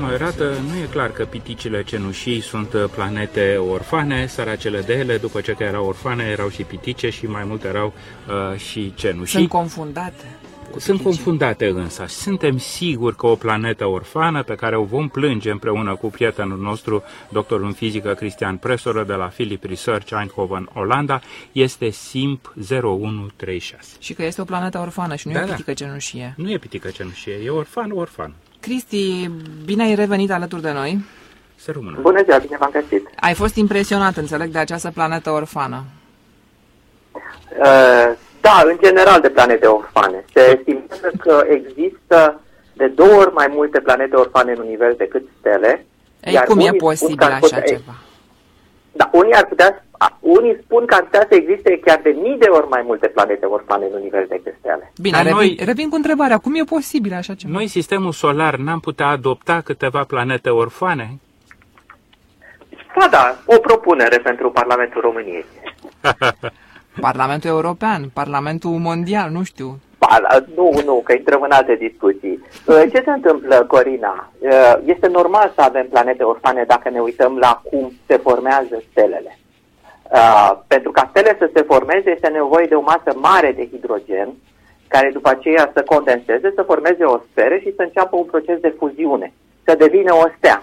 arată, nu e clar că piticile cenușii sunt uh, planete orfane, săracele de ele, după ce că erau orfane, erau și pitice și mai multe erau uh, și cenușii. Sunt confundate. Sunt confundate însă. Suntem siguri că o planetă orfană pe care o vom plânge împreună cu prietenul nostru, doctorul în fizică Cristian Presoră de la Philip Research Eindhoven, Olanda, este SIMP 0136. Și că este o planetă orfană și nu Da, e o da. pitică cenușie. Nu e pitică cenușie, e orfan, orfan. Cristi, bine ai revenit alături de noi. Să rămână. Bună ziua, bine v-am găsit. Ai fost impresionat, înțeleg, de această planetă orfană. Uh, da, în general de planete orfane. Se estimează că există de două ori mai multe planete orfane în univers decât stele. Ei, iar cum e unii spun posibil că ar așa putea- ceva? Da, unii, ar putea, a, unii spun că ar putea să existe chiar de mii de ori mai multe planete orfane în univers decât stele. Bine, Dar revin, noi- revin cu întrebarea. Cum e posibil așa ceva? Noi, sistemul solar, n-am putea adopta câteva planete orfane? Da, da, o propunere pentru Parlamentul României. Parlamentul European, Parlamentul Mondial, nu știu. Ba, la- nu, nu, că intrăm în alte discuții. Uh, Ce se întâmplă, Corina? Uh, Este normal să avem planete orfane dacă ne uităm la cum se formează stelele. Uh, Pentru ca stele să se formeze este nevoie de o masă mare de hidrogen, care după aceea să condenseze, să formeze o sferă și să înceapă un proces de fuziune, să devină o stea.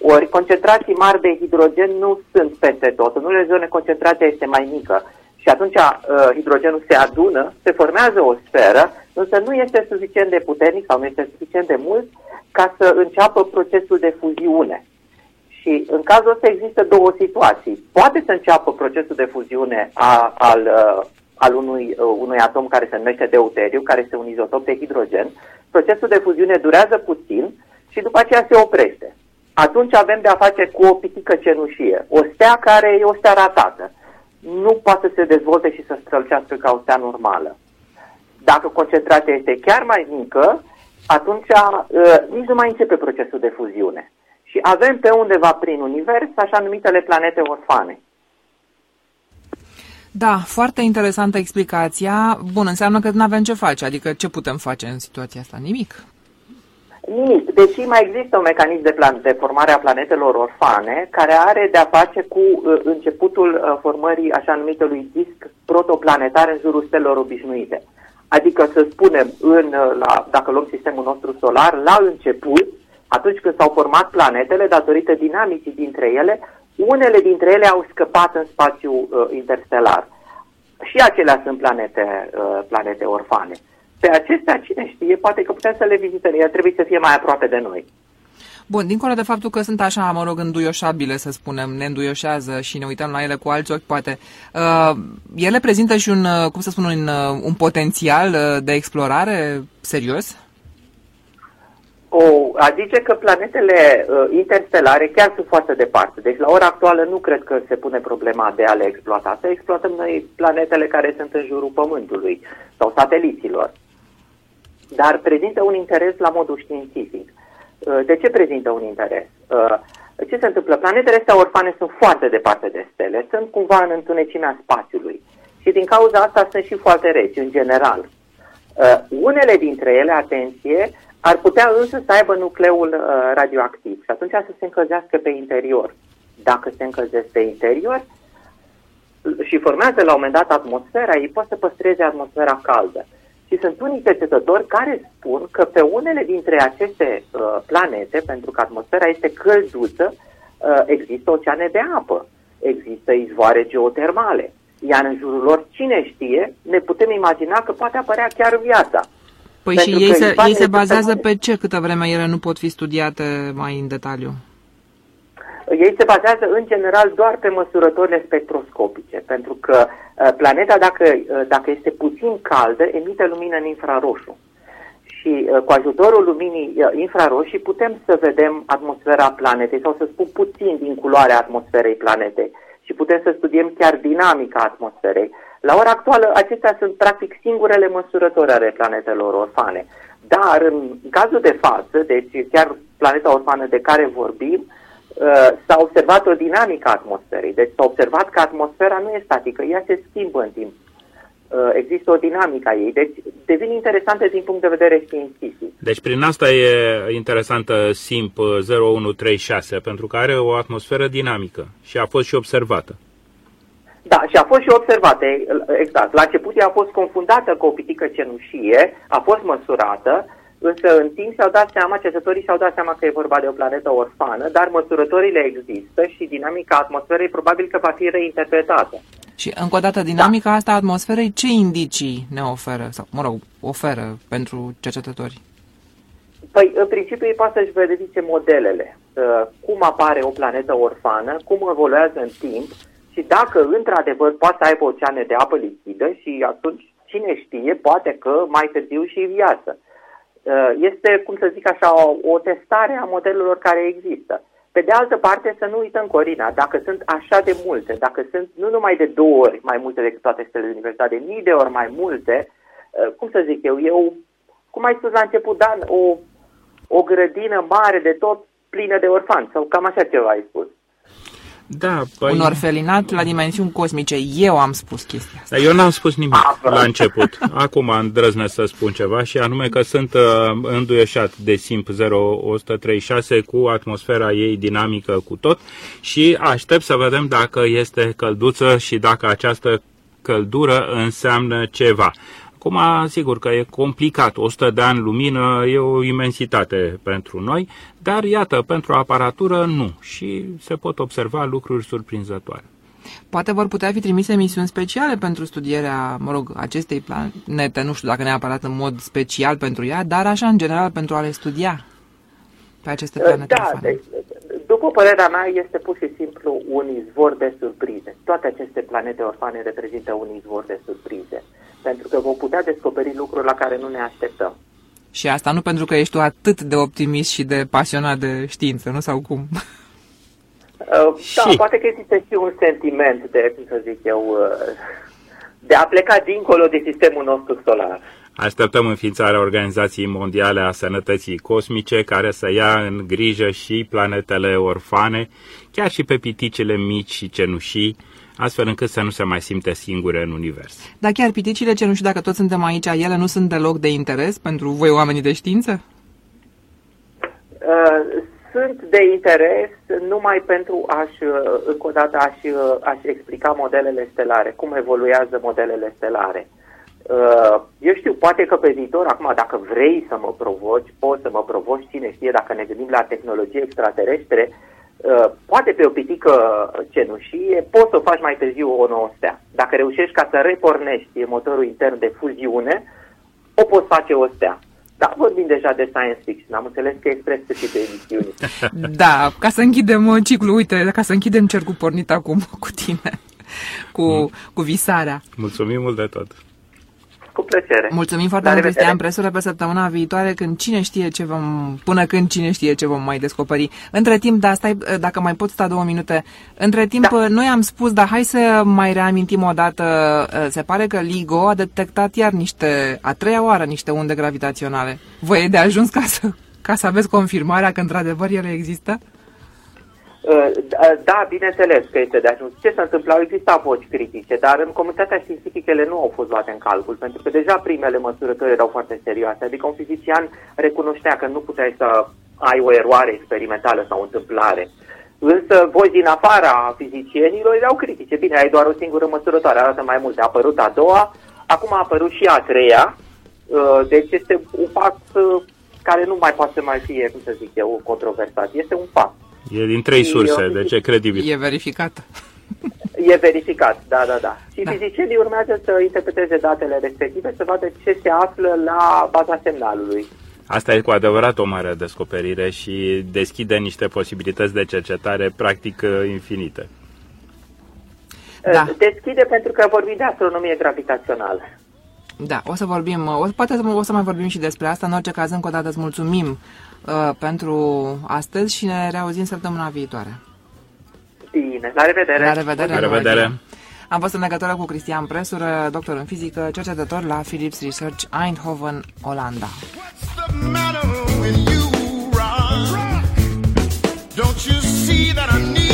Ori concentrații mari de hidrogen nu sunt peste tot. În unele zone concentrația este mai mică și atunci uh, hidrogenul se adună, se formează o sferă, însă nu este suficient de puternic sau nu este suficient de mult ca să înceapă procesul de fuziune. Și în cazul ăsta există două situații. Poate să înceapă procesul de fuziune a, al, uh, al unui, uh, unui atom care se numește deuteriu, care este un izotop de hidrogen. Procesul de fuziune durează puțin și după aceea se oprește. Atunci avem de a face cu o pitică cenușie, o stea care e o stea ratată. Nu poate să se dezvolte și să strălucească ca o stea normală. Dacă concentrația este chiar mai mică, atunci uh, nici nu mai începe procesul de fuziune. Și avem pe undeva prin univers așa numitele planete orfane. Da, foarte interesantă explicația. Bun, înseamnă că nu avem ce face, adică ce putem face în situația asta? Nimic. Nimic, deși mai există un mecanism de, plan- de formare a planetelor orfane care are de a face cu uh, începutul uh, formării așa numitelui disc protoplanetar în jurul stelelor obișnuite. Adică să spunem, în, uh, la, dacă luăm sistemul nostru solar, la început, atunci când s-au format planetele, datorită dinamicii dintre ele, unele dintre ele au scăpat în spațiu uh, interstelar. Și acelea sunt planete, uh, planete orfane. Pe acestea, cine știe, poate că putem să le vizităm. Ele trebuie să fie mai aproape de noi. Bun, dincolo de faptul că sunt așa, mă rog, înduioșabile, să spunem, ne înduioșează și ne uităm la ele cu alți ochi, poate, uh, ele prezintă și un, uh, cum să spun, un, uh, un potențial uh, de explorare serios? O, adică că planetele uh, interstelare chiar sunt foarte departe. Deci la ora actuală nu cred că se pune problema de a le exploata. Să exploatăm noi planetele care sunt în jurul Pământului sau sateliților. Dar prezintă un interes la modul științific. Uh, de ce prezintă un interes? Uh, ce se întâmplă? Planetele astea orfane sunt foarte departe de stele, sunt cumva în întunecimea spațiului. Și din cauza asta sunt și foarte reci, în general. Uh, unele dintre ele, atenție, ar putea însă să aibă nucleul uh, radioactiv și atunci să se încălzească pe interior. Dacă se încălzesc pe interior și formează la un moment dat atmosfera, ei pot să păstreze atmosfera caldă. Și sunt unii cercetători care spun că pe unele dintre aceste uh, planete, pentru că atmosfera este călduță, uh, există oceane de apă, există izvoare geotermale. Iar în jurul lor, cine știe, ne putem imagina că poate apărea chiar viața. Păi Pentru și ei că se, izvoarele ei se sunt bazează pe- pe ce câtă vreme ele nu pot fi studiate mai în detaliu? Ei se bazează în general doar pe măsurătorile spectroscopice, pentru că uh, planeta, dacă, uh, dacă este puțin caldă, emite lumină în infraroșu. Și uh, cu ajutorul luminii uh, infraroșii putem să vedem atmosfera planetei, sau să spun puțin din culoarea atmosferei planetei. Și putem să studiem chiar dinamica atmosferei. La ora actuală, acestea sunt practic singurele măsurători ale planetelor orfane. Dar în cazul de față, deci chiar planeta orfană de care vorbim, uh, s-a observat o dinamică a atmosferei. Deci s-a observat că atmosfera nu e statică, ea se schimbă în timp. Uh, există o dinamică a ei, deci devin interesante din punct de vedere științific. Deci prin asta e interesantă SIMP 0136, pentru că are o atmosferă dinamică și a fost și observată. Da, și a fost și observată, exact. La început ea a fost confundată cu o pitică cenușie, a fost măsurată, însă în timp și-au dat seama, cercetătorii și-au dat seama că e vorba de o planetă orfană, dar măsurătorile există și dinamica atmosferei probabil că va fi reinterpretată. Și încă o dată, dinamica da. asta a atmosferei, ce indicii ne oferă, sau mă rog, oferă pentru cercetători? Păi, în principiu, ei poate să-și verifice modelele, uh, cum apare o planetă orfană, cum evoluează în timp și dacă, într-adevăr, poate să aibă oceane de apă lichidă și atunci, cine știe, poate că mai târziu și viață. Uh, este, cum să zic așa, o, o testare a modelelor care există. Pe de altă parte, să nu uităm, Corina, dacă sunt așa de multe, dacă sunt nu numai de două ori mai multe decât toate stelele din universitate, de mii de ori mai multe, uh, cum să zic eu, eu, cum ai spus la început, Dan, o, o grădină mare de tot plină de orfani, sau cam așa ceva ai spus. Da, păi... Un orfelinat la dimensiuni cosmice. Eu am spus chestia asta. Eu n-am spus nimic ah, la început. Acum îndrăznesc să spun ceva și anume că sunt uh, înduieșat de SIMP 0136 cu atmosfera ei dinamică cu tot și aștept să vedem dacă este călduță și dacă această căldură înseamnă ceva. Acum, sigur că e complicat, 100 de ani lumină e o imensitate pentru noi, dar iată, pentru aparatură nu și se pot observa lucruri surprinzătoare. Poate vor putea fi trimise emisiuni speciale pentru studierea, mă rog, acestei planete, nu știu dacă neapărat în mod special pentru ea, dar așa în general pentru a le studia pe aceste planete. Da, deci, după părerea mea, este pur și simplu un izvor de surprize. Toate aceste planete orfane reprezintă un izvor de surprize pentru că vom putea descoperi lucruri la care nu ne așteptăm. Și asta nu pentru că ești tu atât de optimist și de pasionat de știință, nu? Sau cum? Uh, da, și... poate că există și un sentiment de, cum să zic eu, uh, de a pleca dincolo de sistemul nostru solar. Așteptăm înființarea Organizației Mondiale a Sănătății Cosmice, care să ia în grijă și planetele orfane, chiar și pe piticele mici și cenușii, astfel încât să nu se mai simte singure în univers. Dar chiar piticile ce nu știu dacă toți suntem aici, ele nu sunt deloc de interes pentru voi oamenii de știință? Uh, sunt de interes numai pentru aș, uh, încă o dată, aș, uh, aș explica modelele stelare, cum evoluează modelele stelare. Uh, eu știu, poate că pe viitor, acum, dacă vrei să mă provoci, poți să mă provoci, cine știe, dacă ne gândim la tehnologie extraterestre, Uh, poate pe o pitică cenușie, poți să o faci mai târziu o nouă stea. Dacă reușești ca să repornești motorul intern de fuziune, o poți face o stea. Da, vorbim deja de science fiction. Am înțeles că e spre sfârșitul emisiunii. Da, ca să închidem uh, ciclul, uite, ca să închidem cercul pornit acum cu tine, cu, mm. cu visarea. Mulțumim mult de tot. Cu plăcere. Mulțumim foarte mult, Cristian Presură, pe săptămâna viitoare, când cine știe ce vom, până când cine știe ce vom mai descoperi. Între timp, da, stai, dacă mai pot sta două minute, între timp, da. noi am spus, dar hai să mai reamintim o dată, se pare că LIGO a detectat iar niște, a treia oară, niște unde gravitaționale. Voi e de ajuns ca să, ca să aveți confirmarea că într-adevăr ele există? Uh, da, bineînțeles că este de ajuns. Ce s-a întâmplat? Au existat voci critice, dar în comunitatea științifică ele nu au fost luate în calcul, pentru că deja primele măsurători erau foarte serioase. Adică un fizician recunoștea că nu puteai să ai o eroare experimentală sau o întâmplare. Însă voi din afara fizicienilor erau critice. Bine, ai doar o singură măsurătoare, arată mai multe. A apărut a doua, acum a apărut și a treia, uh, deci este un pas uh, care nu mai poate să mai fie, cum să zic eu, controversat. Este un pas. E din trei surse, eu, deci e credibil. E verificat. E verificat, da, da, da. Și da. fizicienii urmează să interpreteze datele respective, să vadă ce se află la baza semnalului. Asta e cu adevărat o mare descoperire și deschide niște posibilități de cercetare practic infinite. Da. Deschide pentru că vorbim de astronomie gravitațională. Da, o să vorbim, o, poate o să mai vorbim și despre asta. În orice caz, încă o dată îți mulțumim Uh, pentru astăzi și ne reauzim săptămâna viitoare. Bine, la revedere! La revedere! La revedere. Am fost în legătură cu Cristian Presură, doctor în fizică, cercetător la Philips Research Eindhoven, Olanda. Don't you see that I need